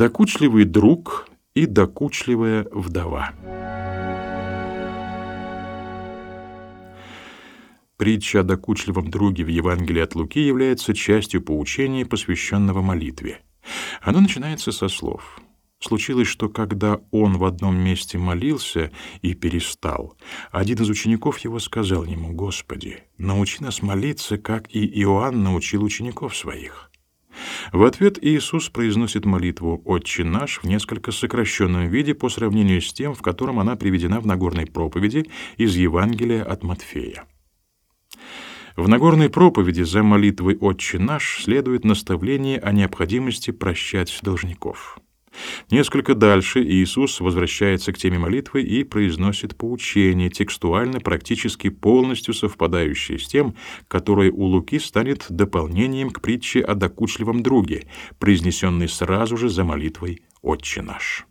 Докучливый друг и докучливая вдова. Притча о докучливом друге в Евангелии от Луки является частью поучения, посвященного молитве. Оно начинается со слов Случилось, что когда он в одном месте молился и перестал, один из учеников его сказал ему, «Господи, научи нас молиться, как и Иоанн научил учеников своих». В ответ Иисус произносит молитву «Отче наш» в несколько сокращенном виде по сравнению с тем, в котором она приведена в Нагорной проповеди из Евангелия от Матфея. В Нагорной проповеди за молитвой «Отче наш» следует наставление о необходимости прощать должников. Несколько дальше Иисус возвращается к теме молитвы и произносит поучение, текстуально практически полностью совпадающее с тем, которое у Луки станет дополнением к притче о докучливом друге, произнесенной сразу же за молитвой «Отче наш».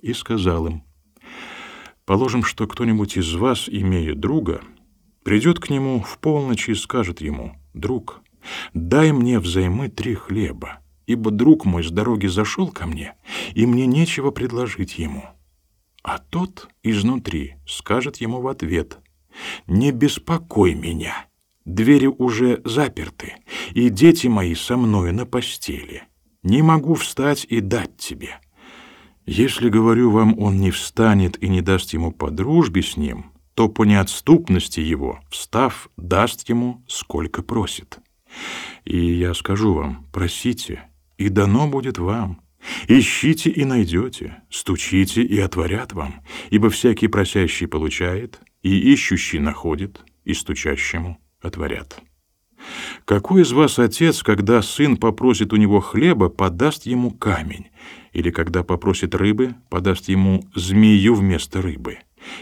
И сказал им, «Положим, что кто-нибудь из вас, имея друга, — Придет к нему в полночь и скажет ему, «Друг, дай мне взаймы три хлеба, ибо друг мой с дороги зашел ко мне, и мне нечего предложить ему». А тот изнутри скажет ему в ответ, «Не беспокой меня, двери уже заперты, и дети мои со мною на постели. Не могу встать и дать тебе». Если, говорю вам, он не встанет и не даст ему по дружбе с ним, то по неотступности его, встав, даст ему, сколько просит. И я скажу вам, просите, и дано будет вам. Ищите и найдете, стучите и отворят вам, ибо всякий просящий получает, и ищущий находит, и стучащему отворят. Какой из вас отец, когда сын попросит у него хлеба, подаст ему камень, или когда попросит рыбы, подаст ему змею вместо рыбы?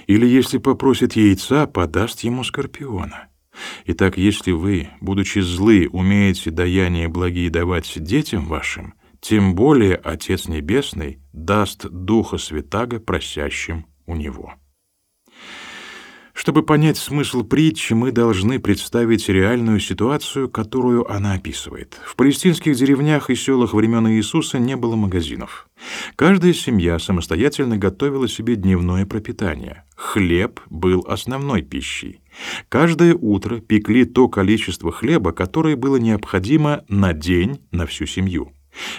Или, если попросит яйца, подаст ему скорпиона. Итак, если вы, будучи злы, умеете даяние благие давать детям вашим, тем более Отец Небесный даст Духа Святаго просящим у Него. Чтобы понять смысл притчи, мы должны представить реальную ситуацию, которую она описывает. В палестинских деревнях и селах времен Иисуса не было магазинов. Каждая семья самостоятельно готовила себе дневное пропитание. Хлеб был основной пищей. Каждое утро пекли то количество хлеба, которое было необходимо на день на всю семью.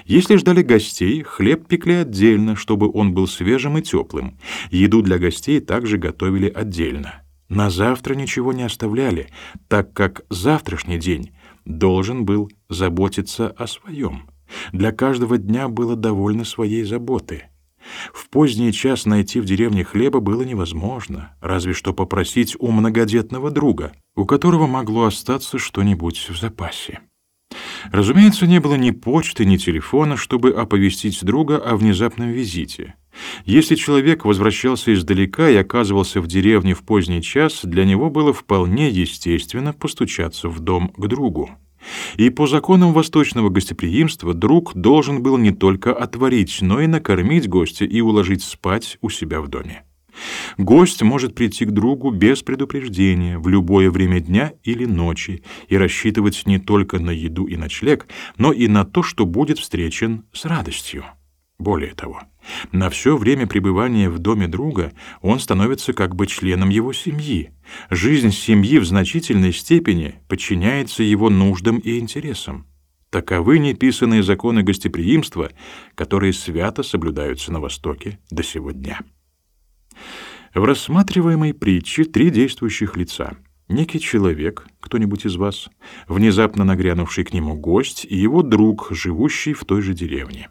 Если ждали гостей, хлеб пекли отдельно, чтобы он был свежим и теплым. Еду для гостей также готовили отдельно. На завтра ничего не оставляли, так как завтрашний день должен был заботиться о своем. Для каждого дня было довольно своей заботы. В поздний час найти в деревне хлеба было невозможно, разве что попросить у многодетного друга, у которого могло остаться что-нибудь в запасе. Разумеется, не было ни почты, ни телефона, чтобы оповестить друга о внезапном визите. Если человек возвращался издалека и оказывался в деревне в поздний час, для него было вполне естественно постучаться в дом к другу. И по законам восточного гостеприимства друг должен был не только отворить, но и накормить гостя и уложить спать у себя в доме. Гость может прийти к другу без предупреждения в любое время дня или ночи и рассчитывать не только на еду и ночлег, но и на то, что будет встречен с радостью. Более того, на все время пребывания в доме друга он становится как бы членом его семьи. Жизнь семьи в значительной степени подчиняется его нуждам и интересам. Таковы неписанные законы гостеприимства, которые свято соблюдаются на Востоке до сего дня. В рассматриваемой притче три действующих лица. Некий человек, кто-нибудь из вас, внезапно нагрянувший к нему гость и его друг, живущий в той же деревне.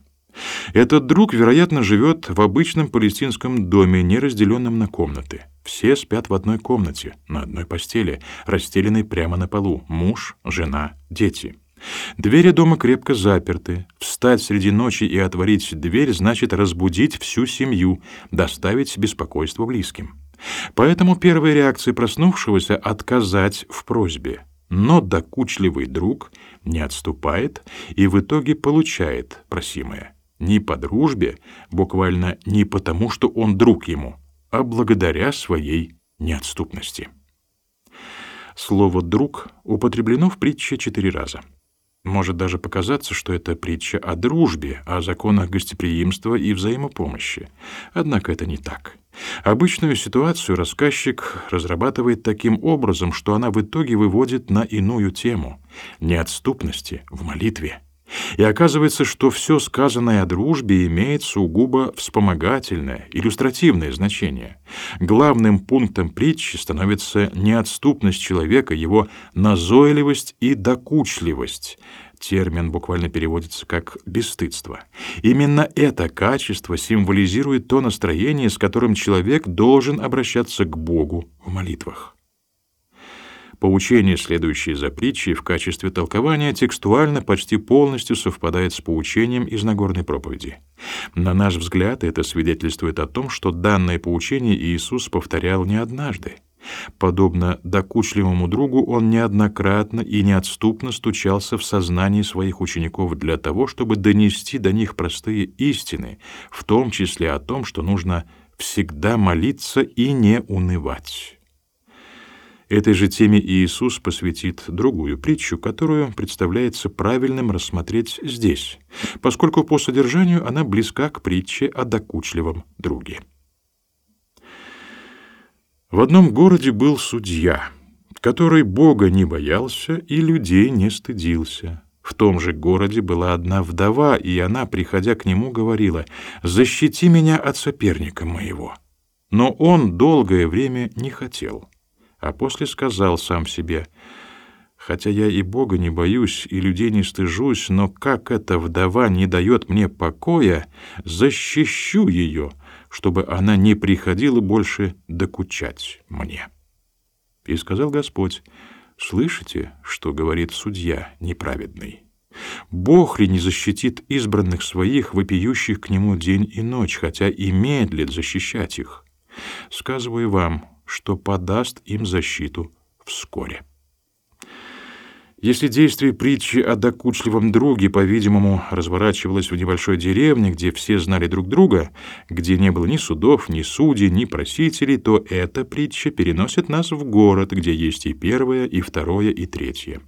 Этот друг, вероятно, живет в обычном палестинском доме, не разделенном на комнаты. Все спят в одной комнате, на одной постели, расстеленной прямо на полу. Муж, жена, дети. Двери дома крепко заперты. Встать среди ночи и отворить дверь значит разбудить всю семью, доставить беспокойство близким. Поэтому первая реакция проснувшегося — отказать в просьбе. Но докучливый друг не отступает и в итоге получает просимое. Не по дружбе, буквально не потому, что он друг ему, а благодаря своей неотступности. Слово «друг» употреблено в притче четыре раза. Может даже показаться, что это притча о дружбе, о законах гостеприимства и взаимопомощи. Однако это не так. Обычную ситуацию рассказчик разрабатывает таким образом, что она в итоге выводит на иную тему — неотступности в молитве. И оказывается, что все сказанное о дружбе имеет сугубо вспомогательное, иллюстративное значение. Главным пунктом притчи становится неотступность человека, его назойливость и докучливость. Термин буквально переводится как «бесстыдство». Именно это качество символизирует то настроение, с которым человек должен обращаться к Богу в молитвах. Поучение, следующее за притчей, в качестве толкования текстуально почти полностью совпадает с поучением из Нагорной проповеди. На наш взгляд, это свидетельствует о том, что данное поучение Иисус повторял не однажды. Подобно докучливому другу, он неоднократно и неотступно стучался в сознании своих учеников для того, чтобы донести до них простые истины, в том числе о том, что нужно всегда молиться и не унывать. Этой же теме Иисус посвятит другую притчу, которую представляется правильным рассмотреть здесь, поскольку по содержанию она близка к притче о докучливом друге. В одном городе был судья, который Бога не боялся и людей не стыдился. В том же городе была одна вдова, и она, приходя к нему, говорила, «Защити меня от соперника моего». Но он долгое время не хотел а после сказал сам себе, «Хотя я и Бога не боюсь, и людей не стыжусь, но как эта вдова не дает мне покоя, защищу ее, чтобы она не приходила больше докучать мне». И сказал Господь, «Слышите, что говорит судья неправедный?» Бог ли не защитит избранных своих, вопиющих к Нему день и ночь, хотя и медлит защищать их? Сказываю вам, что подаст им защиту вскоре. Если действие притчи о докучливом друге, по-видимому, разворачивалось в небольшой деревне, где все знали друг друга, где не было ни судов, ни судей, ни просителей, то эта притча переносит нас в город, где есть и первое, и второе, и третье.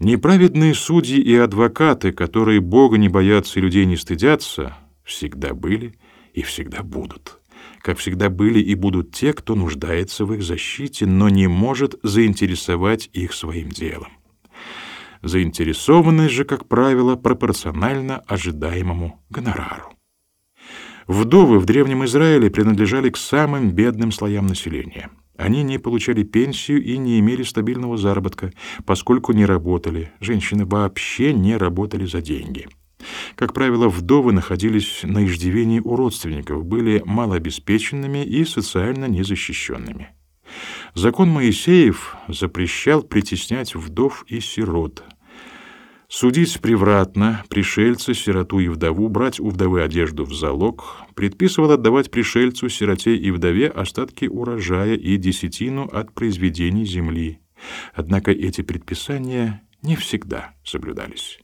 Неправедные судьи и адвокаты, которые Бога не боятся и людей не стыдятся, всегда были и всегда будут как всегда были и будут те, кто нуждается в их защите, но не может заинтересовать их своим делом. Заинтересованность же, как правило, пропорциональна ожидаемому гонорару. Вдовы в Древнем Израиле принадлежали к самым бедным слоям населения. Они не получали пенсию и не имели стабильного заработка, поскольку не работали. Женщины вообще не работали за деньги. Как правило, вдовы находились на иждивении у родственников, были малообеспеченными и социально незащищенными. Закон Моисеев запрещал притеснять вдов и сирот, судить превратно пришельца, сироту и вдову, брать у вдовы одежду в залог, предписывал отдавать пришельцу, сироте и вдове остатки урожая и десятину от произведений земли. Однако эти предписания не всегда соблюдались.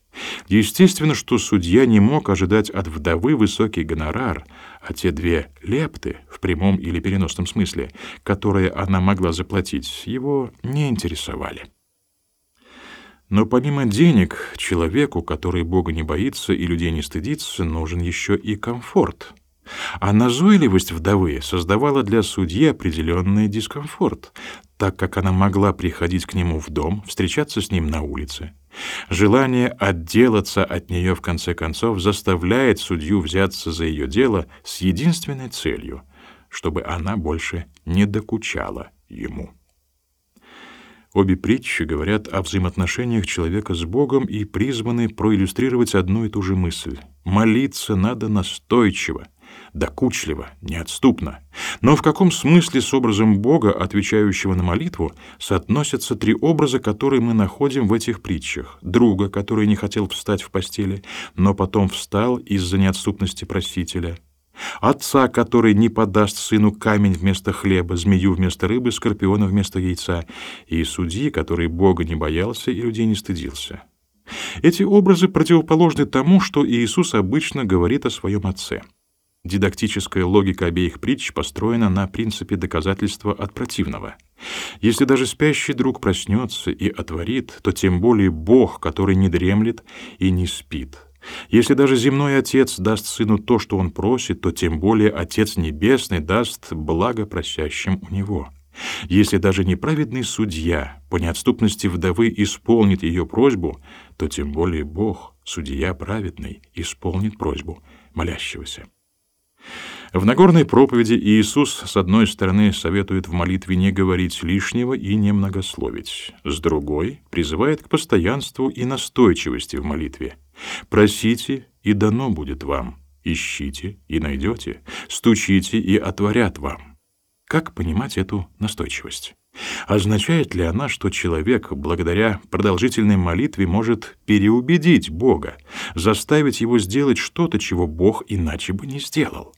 Естественно, что судья не мог ожидать от вдовы высокий гонорар, а те две лепты, в прямом или переносном смысле, которые она могла заплатить, его не интересовали. Но помимо денег, человеку, который Бога не боится и людей не стыдится, нужен еще и комфорт — а назойливость вдовы создавала для судьи определенный дискомфорт, так как она могла приходить к нему в дом, встречаться с ним на улице. Желание отделаться от нее в конце концов заставляет судью взяться за ее дело с единственной целью, чтобы она больше не докучала ему. Обе притчи говорят о взаимоотношениях человека с Богом и призваны проиллюстрировать одну и ту же мысль. Молиться надо настойчиво, докучливо, неотступно. Но в каком смысле с образом Бога, отвечающего на молитву, соотносятся три образа, которые мы находим в этих притчах? Друга, который не хотел встать в постели, но потом встал из-за неотступности просителя. Отца, который не подаст сыну камень вместо хлеба, змею вместо рыбы, скорпиона вместо яйца, и судьи, который Бога не боялся и людей не стыдился. Эти образы противоположны тому, что Иисус обычно говорит о своем Отце — Дидактическая логика обеих притч построена на принципе доказательства от противного. Если даже спящий друг проснется и отворит, то тем более Бог, который не дремлет и не спит. Если даже земной Отец даст Сыну то, что Он просит, то тем более Отец Небесный даст благо просящим у Него. Если даже неправедный судья по неотступности вдовы исполнит ее просьбу, то тем более Бог, судья праведный, исполнит просьбу молящегося. В Нагорной проповеди Иисус, с одной стороны, советует в молитве не говорить лишнего и не многословить, с другой — призывает к постоянству и настойчивости в молитве. «Просите, и дано будет вам, ищите, и найдете, стучите, и отворят вам». Как понимать эту настойчивость? Означает ли она, что человек, благодаря продолжительной молитве, может переубедить Бога, заставить его сделать что-то, чего Бог иначе бы не сделал?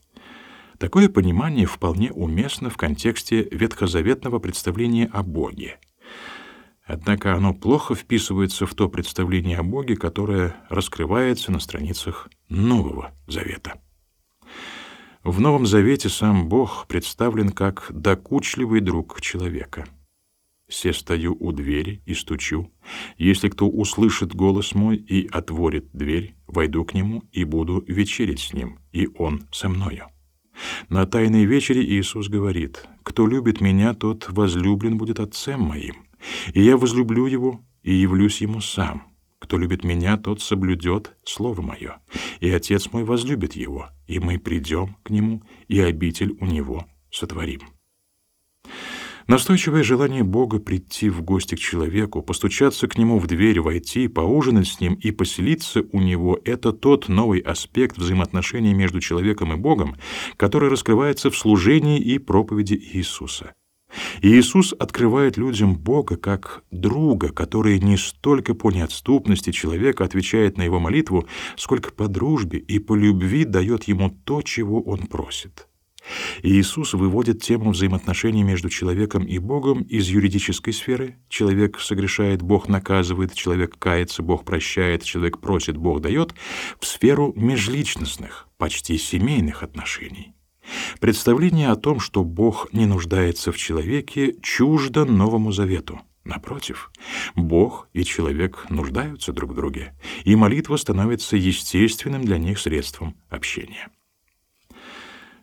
Такое понимание вполне уместно в контексте ветхозаветного представления о Боге. Однако оно плохо вписывается в то представление о Боге, которое раскрывается на страницах Нового Завета. В Новом Завете сам Бог представлен как докучливый друг человека. «Се стою у двери и стучу. Если кто услышит голос мой и отворит дверь, войду к нему и буду вечерить с ним, и он со мною». На Тайной вечере Иисус говорит, «Кто любит Меня, тот возлюблен будет Отцем Моим, и Я возлюблю Его и явлюсь Ему сам. Кто любит Меня, тот соблюдет Слово Мое, и Отец Мой возлюбит Его, и мы придем к Нему, и обитель у Него сотворим». Настойчивое желание Бога прийти в гости к человеку, постучаться к нему в дверь, войти, поужинать с ним и поселиться у него — это тот новый аспект взаимоотношений между человеком и Богом, который раскрывается в служении и проповеди Иисуса. Иисус открывает людям Бога как друга, который не столько по неотступности человека отвечает на его молитву, сколько по дружбе и по любви дает ему то, чего он просит. Иисус выводит тему взаимоотношений между человеком и Богом из юридической сферы. Человек согрешает, Бог наказывает, человек кается, Бог прощает, человек просит, Бог дает, в сферу межличностных, почти семейных отношений. Представление о том, что Бог не нуждается в человеке, чуждо Новому Завету. Напротив, Бог и человек нуждаются друг в друге, и молитва становится естественным для них средством общения.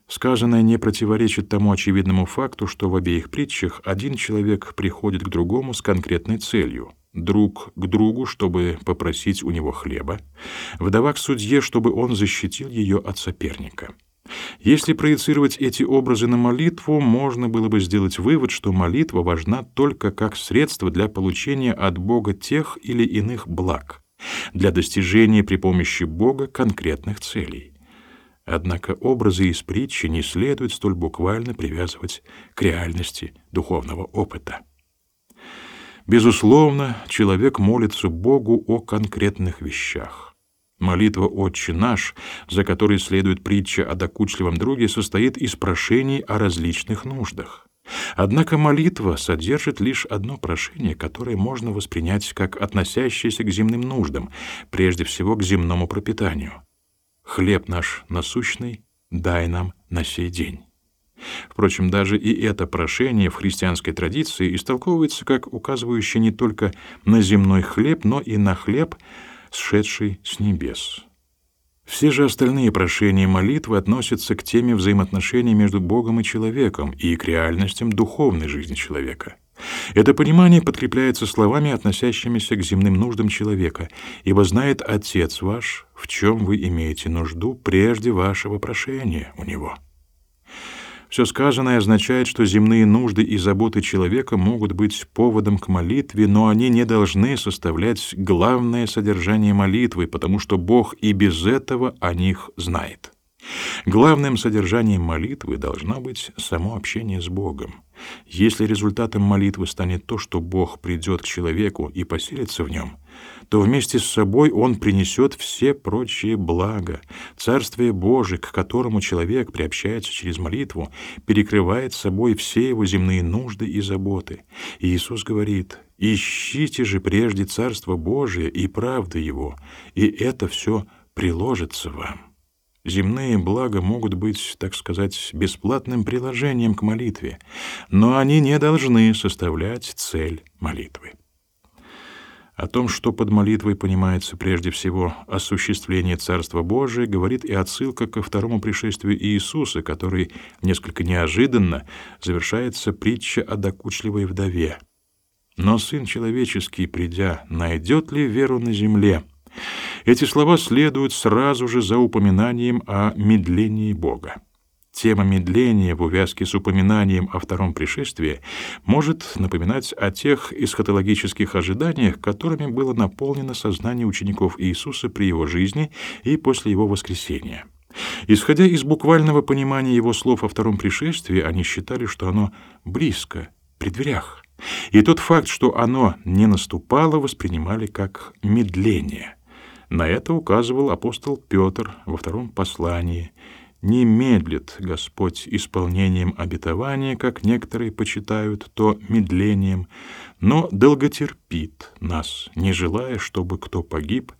Сказанное не противоречит тому очевидному факту, что в обеих притчах один человек приходит к другому с конкретной целью — друг к другу, чтобы попросить у него хлеба, вдова к судье, чтобы он защитил ее от соперника. Если проецировать эти образы на молитву, можно было бы сделать вывод, что молитва важна только как средство для получения от Бога тех или иных благ, для достижения при помощи Бога конкретных целей. Однако образы из притчи не следует столь буквально привязывать к реальности духовного опыта. Безусловно, человек молится Богу о конкретных вещах. Молитва «Отче наш», за которой следует притча о докучливом друге, состоит из прошений о различных нуждах. Однако молитва содержит лишь одно прошение, которое можно воспринять как относящееся к земным нуждам, прежде всего к земному пропитанию. «Хлеб наш насущный, дай нам на сей день». Впрочем, даже и это прошение в христианской традиции истолковывается как указывающее не только на земной хлеб, но и на хлеб, сшедший с небес. Все же остальные прошения молитвы относятся к теме взаимоотношений между Богом и человеком и к реальностям духовной жизни человека — это понимание подкрепляется словами, относящимися к земным нуждам человека, ибо знает Отец ваш, в чем вы имеете нужду прежде вашего прошения у Него. Все сказанное означает, что земные нужды и заботы человека могут быть поводом к молитве, но они не должны составлять главное содержание молитвы, потому что Бог и без этого о них знает. Главным содержанием молитвы должно быть само общение с Богом. Если результатом молитвы станет то, что Бог придет к человеку и поселится в нем, то вместе с собой Он принесет все прочие блага. Царствие Божие, к которому человек приобщается через молитву, перекрывает собой все его земные нужды и заботы. Иисус говорит, «Ищите же прежде Царство Божие и правды Его, и это все приложится вам». Земные блага могут быть, так сказать, бесплатным приложением к молитве. но они не должны составлять цель молитвы. О том, что под молитвой понимается прежде всего осуществление Царства Божия, говорит и отсылка ко второму пришествию Иисуса, который несколько неожиданно завершается притча о докучливой вдове. Но Сын Человеческий, придя, найдет ли веру на земле? Эти слова следуют сразу же за упоминанием о медлении Бога. Тема медления в увязке с упоминанием о втором пришествии может напоминать о тех эсхатологических ожиданиях, которыми было наполнено сознание учеников Иисуса при его жизни и после его воскресения. Исходя из буквального понимания его слов о втором пришествии, они считали, что оно близко, при дверях. И тот факт, что оно не наступало, воспринимали как медление. На это указывал апостол Петр во втором послании – не медлит Господь исполнением обетования, как некоторые почитают то медлением, но долготерпит нас, не желая, чтобы кто погиб,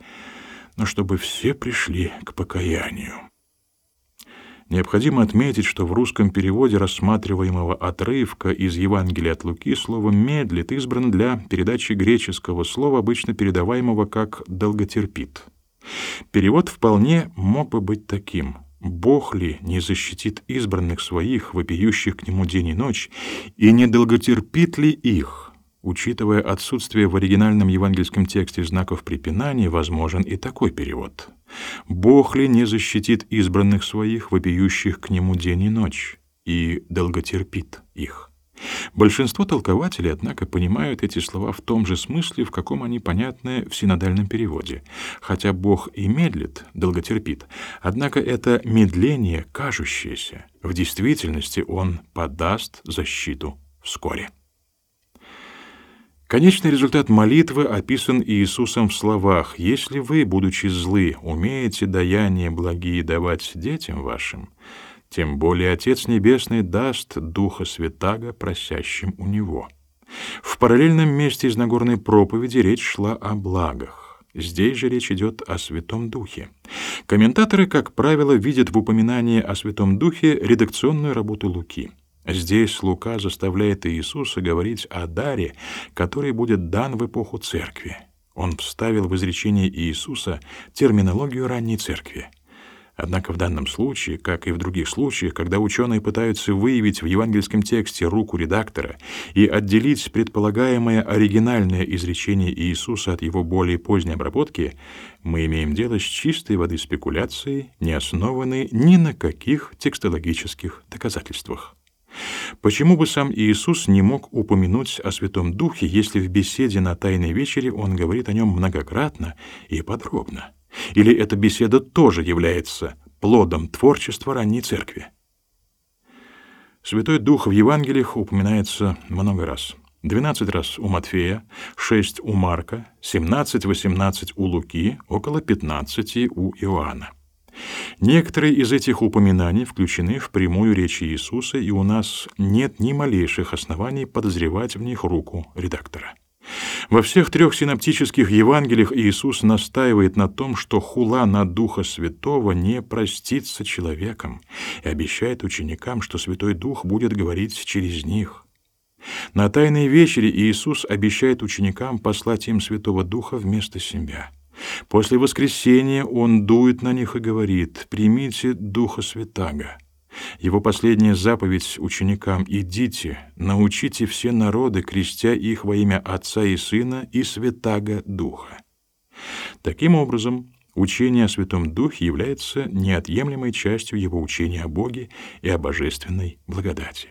но чтобы все пришли к покаянию. Необходимо отметить, что в русском переводе рассматриваемого отрывка из Евангелия от Луки слово «медлит» избрано для передачи греческого слова, обычно передаваемого как «долготерпит». Перевод вполне мог бы быть таким — Бог ли не защитит избранных своих, вопиющих к Нему день и ночь, и не долготерпит ли их? Учитывая отсутствие в оригинальном евангельском тексте знаков препинания, возможен и такой перевод. «Бог ли не защитит избранных своих, вопиющих к Нему день и ночь, и долготерпит их?» Большинство толкователей, однако, понимают эти слова в том же смысле, в каком они понятны в синодальном переводе. Хотя Бог и медлит, долготерпит, однако это медление кажущееся. В действительности Он подаст защиту вскоре. Конечный результат молитвы описан Иисусом в словах «Если вы, будучи злы, умеете даяние благие давать детям вашим, тем более Отец Небесный даст Духа Святаго просящим у Него. В параллельном месте из Нагорной проповеди речь шла о благах. Здесь же речь идет о Святом Духе. Комментаторы, как правило, видят в упоминании о Святом Духе редакционную работу Луки. Здесь Лука заставляет Иисуса говорить о даре, который будет дан в эпоху церкви. Он вставил в изречение Иисуса терминологию ранней церкви. Однако в данном случае, как и в других случаях, когда ученые пытаются выявить в евангельском тексте руку редактора и отделить предполагаемое оригинальное изречение Иисуса от его более поздней обработки, мы имеем дело с чистой воды спекуляцией, не основанной ни на каких текстологических доказательствах. Почему бы сам Иисус не мог упомянуть о Святом Духе, если в беседе на Тайной вечере он говорит о нем многократно и подробно? Или эта беседа тоже является плодом творчества ранней церкви? Святой Дух в Евангелиях упоминается много раз. 12 раз у Матфея, 6 у Марка, 17-18 у Луки, около 15 у Иоанна. Некоторые из этих упоминаний включены в прямую речь Иисуса, и у нас нет ни малейших оснований подозревать в них руку редактора. Во всех трех синоптических Евангелиях Иисус настаивает на том, что хула на Духа Святого не простится человеком, и обещает ученикам, что Святой Дух будет говорить через них. На Тайной вечере Иисус обещает ученикам послать им Святого Духа вместо себя. После воскресения Он дует на них и говорит «Примите Духа Святаго». Его последняя заповедь ученикам «Идите, научите все народы, крестя их во имя Отца и Сына и Святаго Духа». Таким образом, учение о Святом Духе является неотъемлемой частью его учения о Боге и о божественной благодати.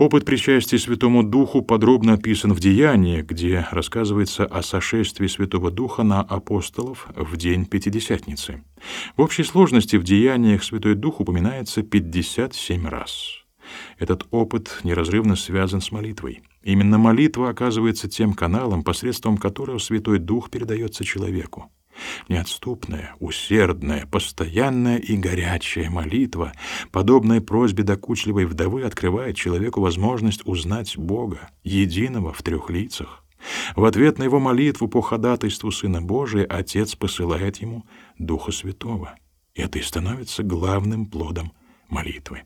Опыт причастия Святому Духу подробно описан в Деяниях, где рассказывается о сошествии Святого Духа на апостолов в день Пятидесятницы. В общей сложности в Деяниях Святой Дух упоминается 57 раз. Этот опыт неразрывно связан с молитвой. Именно молитва оказывается тем каналом, посредством которого Святой Дух передается человеку. Неотступная, усердная, постоянная и горячая молитва, подобная просьбе докучливой вдовы, открывает человеку возможность узнать Бога, единого в трех лицах. В ответ на его молитву по ходатайству Сына Божия Отец посылает ему Духа Святого. Это и становится главным плодом молитвы.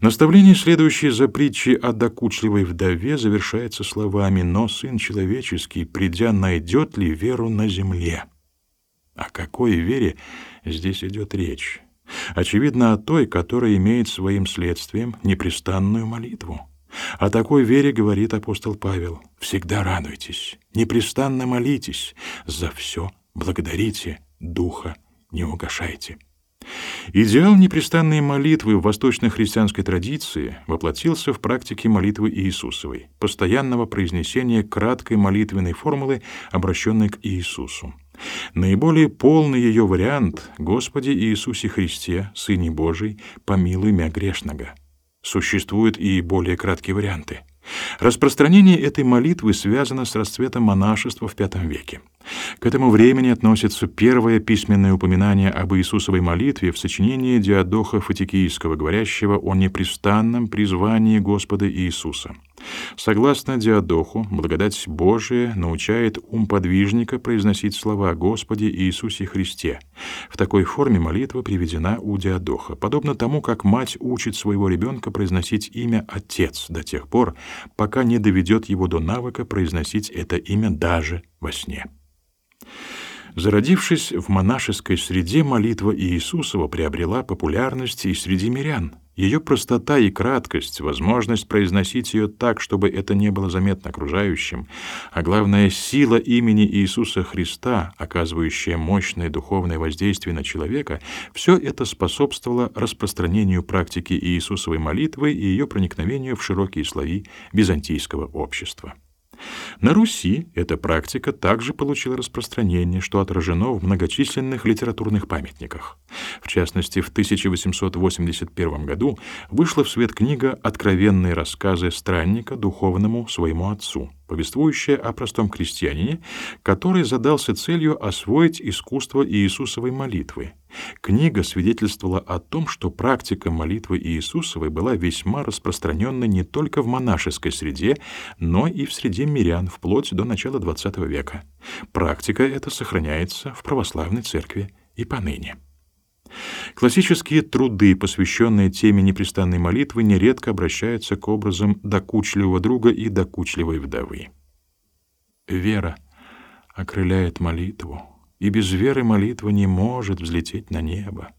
Наставление, следующее за притчей о докучливой вдове, завершается словами «Но Сын Человеческий, придя, найдет ли веру на земле?» О какой вере здесь идет речь? Очевидно, о той, которая имеет своим следствием непрестанную молитву. О такой вере говорит апостол Павел. «Всегда радуйтесь, непрестанно молитесь, за все благодарите, духа не угошайте». Идеал непрестанной молитвы в восточно-христианской традиции воплотился в практике молитвы Иисусовой, постоянного произнесения краткой молитвенной формулы, обращенной к Иисусу. Наиболее полный ее вариант «Господи Иисусе Христе, Сыне Божий, помилуй мя грешного». Существуют и более краткие варианты — Распространение этой молитвы связано с расцветом монашества в V веке. К этому времени относится первое письменное упоминание об Иисусовой молитве в сочинении Диадоха Фатикийского, говорящего о непрестанном призвании Господа Иисуса. Согласно Диадоху, благодать Божия научает ум подвижника произносить слова «Господи Иисусе Христе». В такой форме молитва приведена у Диадоха, подобно тому, как мать учит своего ребенка произносить имя «Отец» до тех пор, пока не доведет его до навыка произносить это имя даже во сне. Зародившись в монашеской среде, молитва Иисусова приобрела популярность и среди мирян. Ее простота и краткость, возможность произносить ее так, чтобы это не было заметно окружающим, а главное — сила имени Иисуса Христа, оказывающая мощное духовное воздействие на человека, все это способствовало распространению практики Иисусовой молитвы и ее проникновению в широкие слои византийского общества. На Руси эта практика также получила распространение, что отражено в многочисленных литературных памятниках. В частности, в 1881 году вышла в свет книга «Откровенные рассказы странника духовному своему отцу», повествующая о простом крестьянине, который задался целью освоить искусство Иисусовой молитвы. Книга свидетельствовала о том, что практика молитвы Иисусовой была весьма распространенной не только в монашеской среде, но и в среде мирян вплоть до начала XX века. Практика эта сохраняется в православной церкви и поныне. Классические труды, посвященные теме непрестанной молитвы, нередко обращаются к образам докучливого друга и докучливой вдовы. Вера окрыляет молитву, и без веры молитва не может взлететь на небо.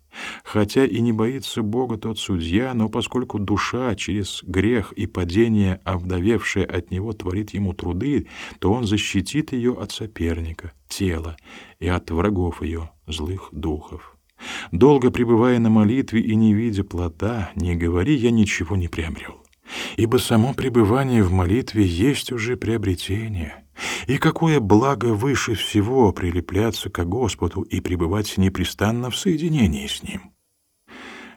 Хотя и не боится Бога тот судья, но поскольку душа через грех и падение, овдовевшая от него, творит ему труды, то он защитит ее от соперника, тела, и от врагов ее, злых духов. Долго пребывая на молитве и не видя плода, не говори, я ничего не приобрел. Ибо само пребывание в молитве есть уже приобретение. И какое благо выше всего прилепляться к Господу и пребывать непрестанно в соединении с Ним.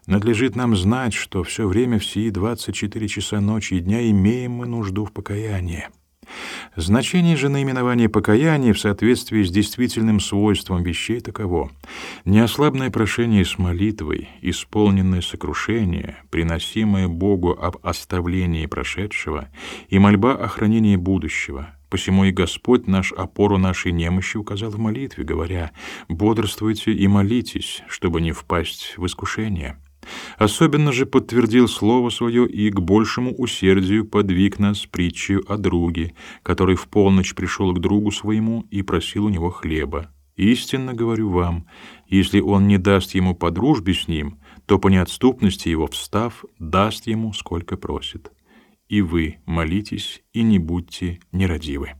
Надлежит нам знать, что все время в сии 24 часа ночи и дня имеем мы нужду в покаянии. Значение же наименования покаяния в соответствии с действительным свойством вещей таково: неослабное прошение с молитвой, исполненное сокрушение, приносимое Богу об оставлении прошедшего и мольба о хранении будущего. Посему и Господь наш опору нашей немощи указал в молитве, говоря: бодрствуйте и молитесь, чтобы не впасть в искушение. Особенно же подтвердил слово свое и к большему усердию подвиг нас притчей о друге, который в полночь пришел к другу своему и просил у него хлеба. Истинно говорю вам, если он не даст ему по дружбе с ним, то по неотступности его встав, даст ему сколько просит. И вы молитесь и не будьте нерадивы.